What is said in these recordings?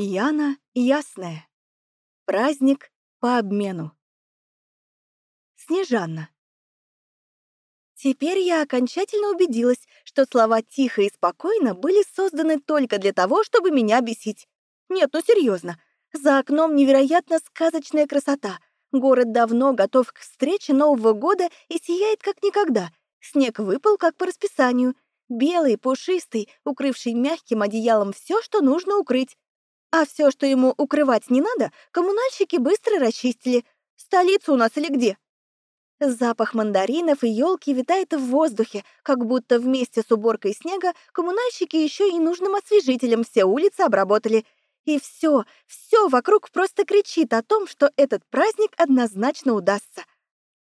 Яна Ясная. Праздник по обмену. Снежанна. Теперь я окончательно убедилась, что слова «тихо» и «спокойно» были созданы только для того, чтобы меня бесить. Нет, ну серьезно. За окном невероятно сказочная красота. Город давно готов к встрече Нового года и сияет как никогда. Снег выпал как по расписанию. Белый, пушистый, укрывший мягким одеялом все, что нужно укрыть. А все, что ему укрывать не надо, коммунальщики быстро расчистили. Столица у нас или где? Запах мандаринов и елки витает в воздухе, как будто вместе с уборкой снега коммунальщики еще и нужным освежителем все улицы обработали. И все, все вокруг просто кричит о том, что этот праздник однозначно удастся.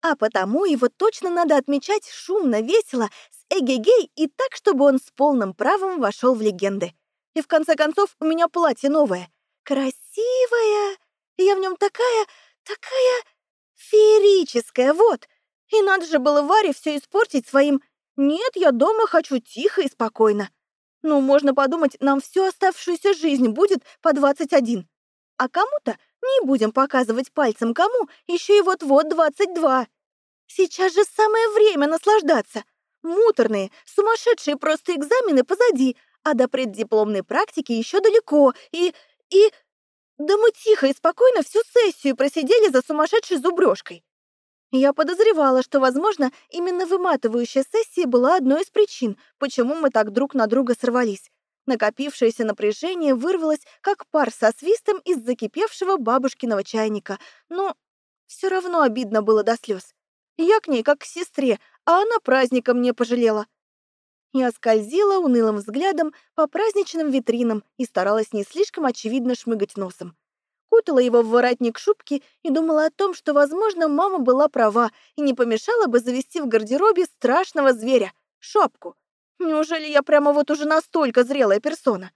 А потому его точно надо отмечать шумно, весело, с эгегей и так, чтобы он с полным правом вошел в легенды. И в конце концов у меня платье новое. Красивое. Я в нем такая, такая феерическая, вот. И надо же было Варе все испортить своим «нет, я дома хочу тихо и спокойно». Ну, можно подумать, нам всю оставшуюся жизнь будет по 21. А кому-то не будем показывать пальцем кому, еще и вот-вот 22. Сейчас же самое время наслаждаться. Муторные, сумасшедшие просто экзамены позади, а до преддипломной практики еще далеко, и... и... Да мы тихо и спокойно всю сессию просидели за сумасшедшей зубрежкой. Я подозревала, что, возможно, именно выматывающая сессия была одной из причин, почему мы так друг на друга сорвались. Накопившееся напряжение вырвалось, как пар со свистом из закипевшего бабушкиного чайника, но все равно обидно было до слез. Я к ней как к сестре, а она праздником мне пожалела. Я скользила унылым взглядом по праздничным витринам и старалась не слишком очевидно шмыгать носом. Кутала его в воротник шубки и думала о том, что, возможно, мама была права и не помешала бы завести в гардеробе страшного зверя — шапку. Неужели я прямо вот уже настолько зрелая персона?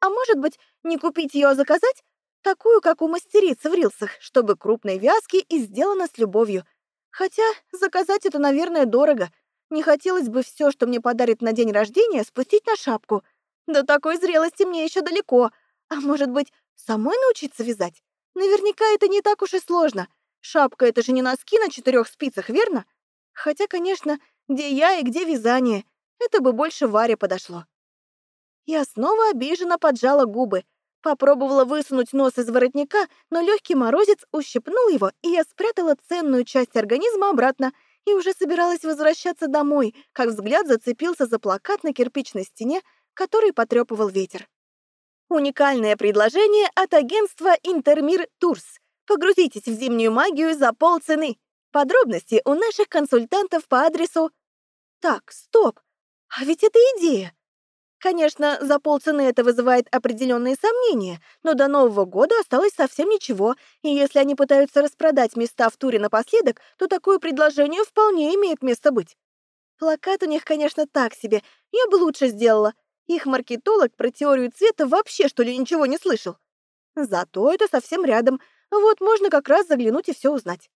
А может быть, не купить ее, а заказать? Такую, как у мастерицы в рилсах, чтобы крупной вязки и сделано с любовью. Хотя заказать это, наверное, дорого — не хотелось бы все, что мне подарит на день рождения, спустить на шапку. До такой зрелости мне еще далеко. А может быть, самой научиться вязать? Наверняка это не так уж и сложно. Шапка — это же не носки на четырех спицах, верно? Хотя, конечно, где я и где вязание. Это бы больше Варе подошло. Я снова обиженно поджала губы. Попробовала высунуть нос из воротника, но легкий морозец ущипнул его, и я спрятала ценную часть организма обратно — и уже собиралась возвращаться домой, как взгляд зацепился за плакат на кирпичной стене, который потрепывал ветер. Уникальное предложение от агентства Интермир Турс. Погрузитесь в зимнюю магию за полцены. Подробности у наших консультантов по адресу... Так, стоп. А ведь это идея. Конечно, за полцены это вызывает определенные сомнения, но до Нового года осталось совсем ничего, и если они пытаются распродать места в туре напоследок, то такое предложение вполне имеет место быть. Плакат у них, конечно, так себе, я бы лучше сделала. Их маркетолог про теорию цвета вообще, что ли, ничего не слышал. Зато это совсем рядом, вот можно как раз заглянуть и все узнать.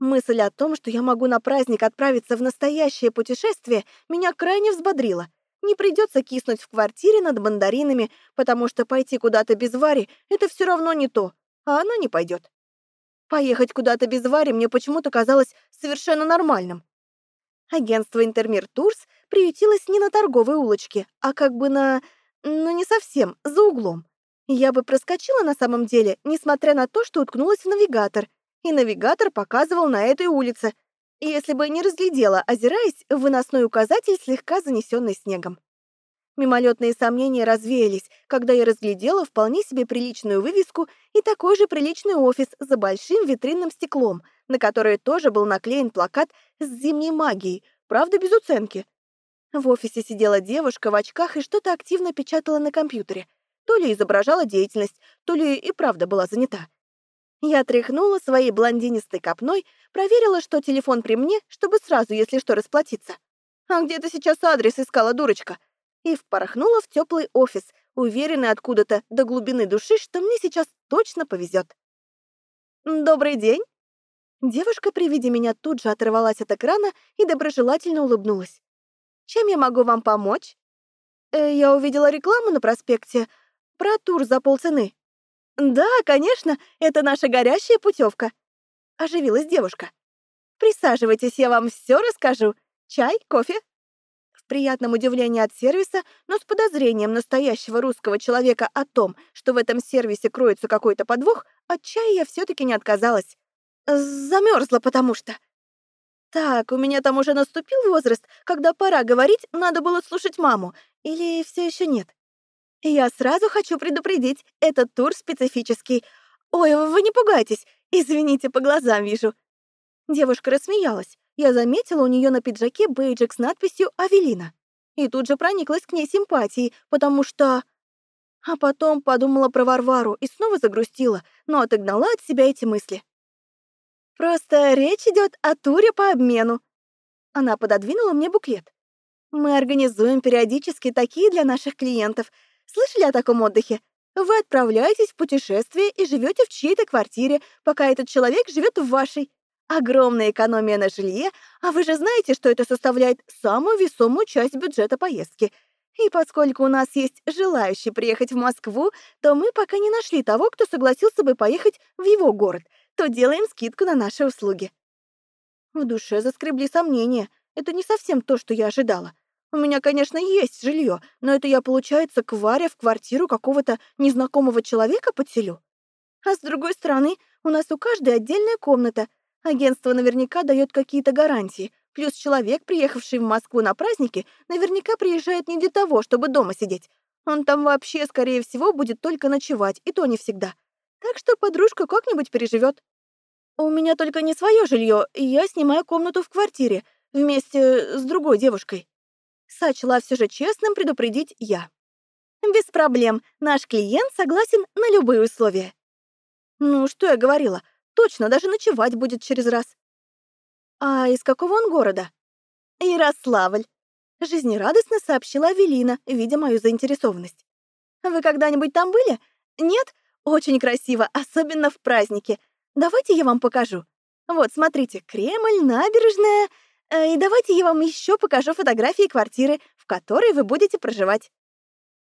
Мысль о том, что я могу на праздник отправиться в настоящее путешествие, меня крайне взбодрила — не придется киснуть в квартире над мандаринами, потому что пойти куда-то без Вари — это все равно не то, а она не пойдет. Поехать куда-то без Вари мне почему-то казалось совершенно нормальным. Агентство «Интермир Турс» приютилось не на торговой улочке, а как бы на... ну не совсем, за углом. Я бы проскочила на самом деле, несмотря на то, что уткнулась в навигатор, и навигатор показывал на этой улице, если бы не разглядела, озираясь, выносной указатель, слегка занесенный снегом. Мимолетные сомнения развеялись, когда я разглядела вполне себе приличную вывеску и такой же приличный офис за большим витринным стеклом, на которое тоже был наклеен плакат с зимней магией, правда, без уценки. В офисе сидела девушка в очках и что-то активно печатала на компьютере. То ли изображала деятельность, то ли и правда была занята. Я тряхнула своей блондинистой копной, проверила, что телефон при мне, чтобы сразу, если что, расплатиться. А где ты сейчас адрес искала, дурочка? И впорхнула в теплый офис, уверенная откуда-то до глубины души, что мне сейчас точно повезет. «Добрый день!» Девушка при виде меня тут же оторвалась от экрана и доброжелательно улыбнулась. «Чем я могу вам помочь?» э, «Я увидела рекламу на проспекте. про тур за полцены. Да, конечно, это наша горящая путевка. Оживилась девушка. Присаживайтесь, я вам все расскажу. Чай, кофе? В приятном удивлении от сервиса, но с подозрением настоящего русского человека о том, что в этом сервисе кроется какой-то подвох, от чая я все таки не отказалась. Замерзла, потому что... Так, у меня там уже наступил возраст, когда пора говорить, надо было слушать маму. Или все еще нет? Я сразу хочу предупредить, этот тур специфический. Ой, вы не пугайтесь, извините, по глазам вижу. Девушка рассмеялась. Я заметила у нее на пиджаке бейджик с надписью «Авелина». И тут же прониклась к ней симпатией, потому что... А потом подумала про Варвару и снова загрустила, но отогнала от себя эти мысли. Просто речь идет о туре по обмену. Она пододвинула мне буклет. Мы организуем периодически такие для наших клиентов. Слышали о таком отдыхе? Вы отправляетесь в путешествие и живете в чьей-то квартире, пока этот человек живет в вашей. Огромная экономия на жилье, а вы же знаете, что это составляет самую весомую часть бюджета поездки. И поскольку у нас есть желающий приехать в Москву, то мы пока не нашли того, кто согласился бы поехать в его город — то делаем скидку на наши услуги». В душе заскребли сомнения. Это не совсем то, что я ожидала. У меня, конечно, есть жилье, но это я, получается, к Варе в квартиру какого-то незнакомого человека подселю. А с другой стороны, у нас у каждой отдельная комната. Агентство наверняка дает какие-то гарантии. Плюс человек, приехавший в Москву на праздники, наверняка приезжает не для того, чтобы дома сидеть. Он там вообще, скорее всего, будет только ночевать, и то не всегда. Так что подружка как-нибудь переживет. У меня только не свое жилье, и я снимаю комнату в квартире вместе с другой девушкой. Сочла все же честным предупредить я. Без проблем, наш клиент согласен на любые условия. Ну, что я говорила, точно, даже ночевать будет через раз. А из какого он города? Ярославль. Жизнерадостно сообщила Авелина, видя мою заинтересованность. Вы когда-нибудь там были? Нет? Очень красиво, особенно в праздники. Давайте я вам покажу. Вот, смотрите, Кремль, набережная. Э, и давайте я вам еще покажу фотографии квартиры, в которой вы будете проживать.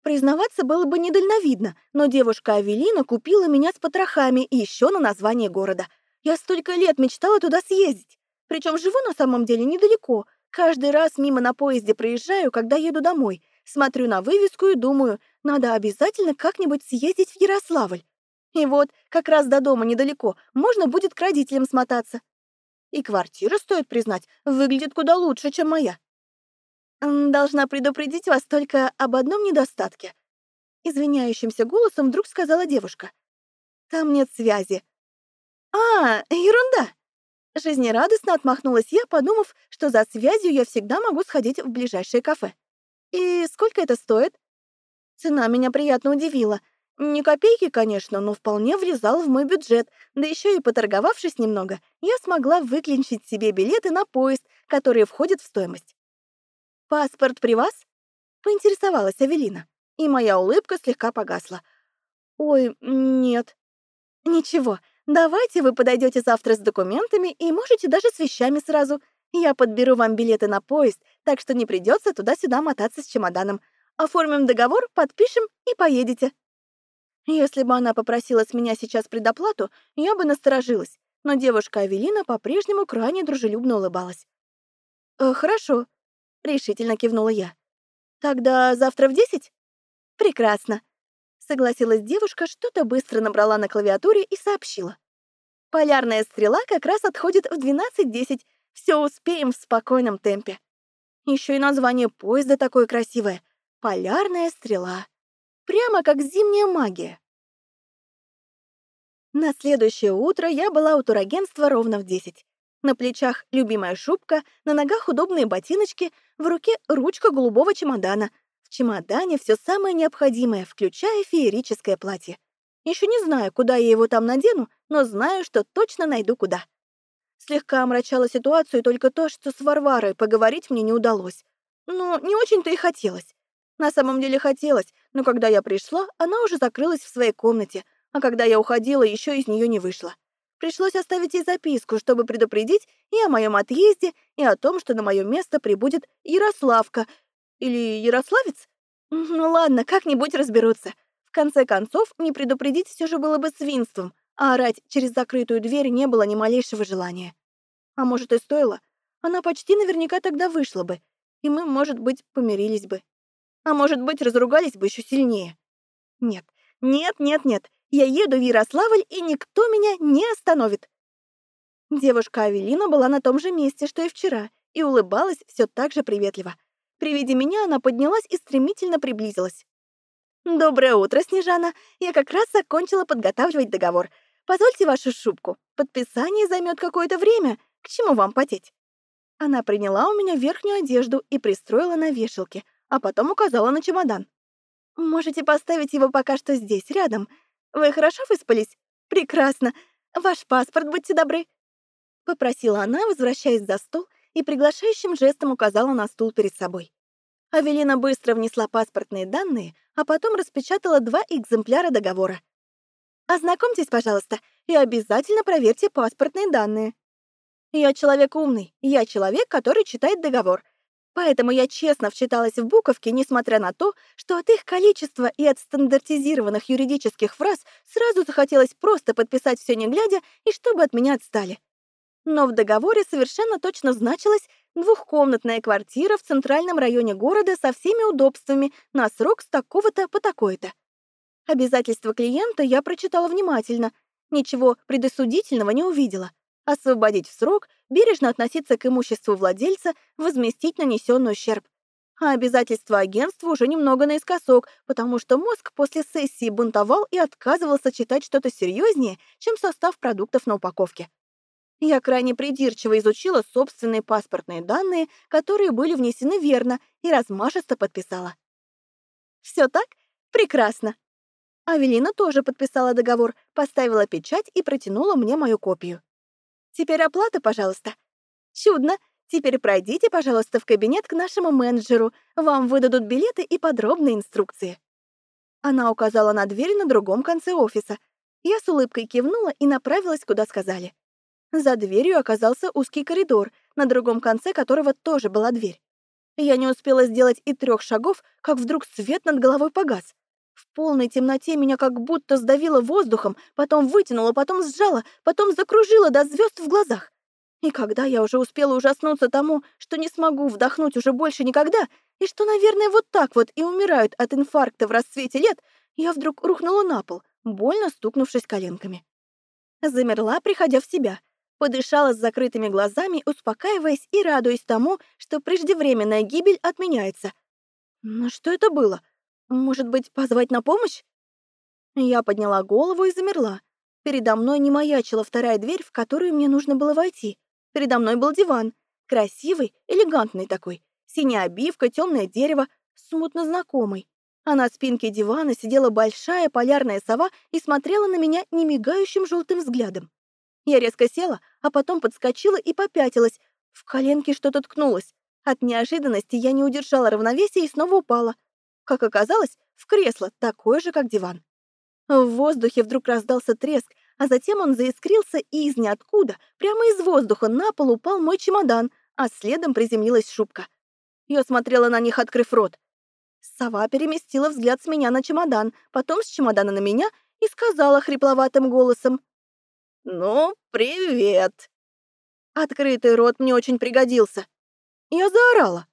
Признаваться было бы недальновидно, но девушка Авелина купила меня с потрохами и еще на название города. Я столько лет мечтала туда съездить. Причем живу на самом деле недалеко. Каждый раз мимо на поезде проезжаю, когда еду домой. Смотрю на вывеску и думаю, надо обязательно как-нибудь съездить в Ярославль. И вот, как раз до дома недалеко, можно будет к родителям смотаться. И квартира, стоит признать, выглядит куда лучше, чем моя. Должна предупредить вас только об одном недостатке. Извиняющимся голосом вдруг сказала девушка. Там нет связи. А, ерунда. Жизнерадостно отмахнулась я, подумав, что за связью я всегда могу сходить в ближайшее кафе. И сколько это стоит? Цена меня приятно удивила. Не копейки, конечно, но вполне влезал в мой бюджет, да еще и поторговавшись немного, я смогла выклинчить себе билеты на поезд, которые входят в стоимость. «Паспорт при вас?» — поинтересовалась Авелина, и моя улыбка слегка погасла. «Ой, нет». «Ничего, давайте вы подойдете завтра с документами и можете даже с вещами сразу. Я подберу вам билеты на поезд, так что не придется туда-сюда мотаться с чемоданом. Оформим договор, подпишем и поедете». Если бы она попросила с меня сейчас предоплату, я бы насторожилась, но девушка Авелина по-прежнему крайне дружелюбно улыбалась. «Э, «Хорошо», — решительно кивнула я. «Тогда завтра в десять?» «Прекрасно», — согласилась девушка, что-то быстро набрала на клавиатуре и сообщила. «Полярная стрела как раз отходит в 12.10. Все успеем в спокойном темпе». Еще и название поезда такое красивое. Полярная стрела. Прямо как зимняя магия. На следующее утро я была у турагентства ровно в 10. На плечах любимая шубка, на ногах удобные ботиночки, в руке ручка голубого чемодана. В чемодане все самое необходимое, включая феерическое платье. Еще не знаю, куда я его там надену, но знаю, что точно найду куда. Слегка омрачала ситуацию только то, что с Варварой поговорить мне не удалось. Но не очень-то и хотелось. На самом деле хотелось, но когда я пришла, она уже закрылась в своей комнате, а когда я уходила, еще из нее не вышла. Пришлось оставить ей записку, чтобы предупредить и о моем отъезде, и о том, что на мое место прибудет Ярославка. Или Ярославец? Ну ладно, как-нибудь разберутся. В конце концов, не предупредить все же было бы свинством, а орать через закрытую дверь не было ни малейшего желания. А может, и стоило. Она почти наверняка тогда вышла бы, и мы, может быть, помирились бы. А может быть, разругались бы еще сильнее. Нет, нет, нет, нет. Я еду в Ярославль, и никто меня не остановит. Девушка Авелина была на том же месте, что и вчера, и улыбалась все так же приветливо. При виде меня она поднялась и стремительно приблизилась. «Доброе утро, Снежана. Я как раз закончила подготавливать договор. Позвольте вашу шубку. Подписание займет какое-то время. К чему вам потеть?» Она приняла у меня верхнюю одежду и пристроила на вешалке, а потом указала на чемодан. «Можете поставить его пока что здесь, рядом. Вы хорошо выспались? Прекрасно. Ваш паспорт, будьте добры». Попросила она, возвращаясь за стол, и приглашающим жестом указала на стул перед собой. Авелина быстро внесла паспортные данные, а потом распечатала два экземпляра договора. «Ознакомьтесь, пожалуйста, и обязательно проверьте паспортные данные. Я человек умный, я человек, который читает договор, Поэтому я честно вчиталась в буковки, несмотря на то, что от их количества и от стандартизированных юридических фраз сразу захотелось просто подписать все не глядя и чтобы от меня отстали. Но в договоре совершенно точно значилась двухкомнатная квартира в центральном районе города со всеми удобствами на срок с такого-то по такой-то. Обязательства клиента я прочитала внимательно, ничего предосудительного не увидела — освободить в срок, бережно относиться к имуществу владельца, возместить нанесенный ущерб. А обязательства агентства уже немного наискосок, потому что мозг после сессии бунтовал и отказывался читать что-то серьезнее, чем состав продуктов на упаковке. Я крайне придирчиво изучила собственные паспортные данные, которые были внесены верно, и размашисто подписала. Все так? Прекрасно. Авелина тоже подписала договор, поставила печать и протянула мне мою копию. Теперь оплата, пожалуйста. Чудно. Теперь пройдите, пожалуйста, в кабинет к нашему менеджеру. Вам выдадут билеты и подробные инструкции. Она указала на дверь на другом конце офиса. Я с улыбкой кивнула и направилась, куда сказали. За дверью оказался узкий коридор, на другом конце которого тоже была дверь. Я не успела сделать и трех шагов, как вдруг свет над головой погас. В полной темноте меня как будто сдавило воздухом, потом вытянуло, потом сжало, потом закружило до звезд в глазах. И когда я уже успела ужаснуться тому, что не смогу вдохнуть уже больше никогда, и что, наверное, вот так вот и умирают от инфаркта в расцвете лет, я вдруг рухнула на пол, больно стукнувшись коленками. Замерла, приходя в себя, подышала с закрытыми глазами, успокаиваясь и радуясь тому, что преждевременная гибель отменяется. Но что это было? Может быть, позвать на помощь? Я подняла голову и замерла. Передо мной не маячила вторая дверь, в которую мне нужно было войти. Передо мной был диван. Красивый, элегантный такой. Синяя обивка, темное дерево, смутно знакомый. А на спинке дивана сидела большая полярная сова и смотрела на меня немигающим желтым взглядом. Я резко села, а потом подскочила и попятилась. В коленке что-то ткнулось. От неожиданности я не удержала равновесия и снова упала. Как оказалось, в кресло, такое же, как диван. В воздухе вдруг раздался треск, а затем он заискрился, и из ниоткуда, прямо из воздуха, на пол упал мой чемодан, а следом приземлилась шубка. Я смотрела на них, открыв рот. Сова переместила взгляд с меня на чемодан, потом с чемодана на меня и сказала хрипловатым голосом. «Ну, привет!» Открытый рот мне очень пригодился. Я заорала.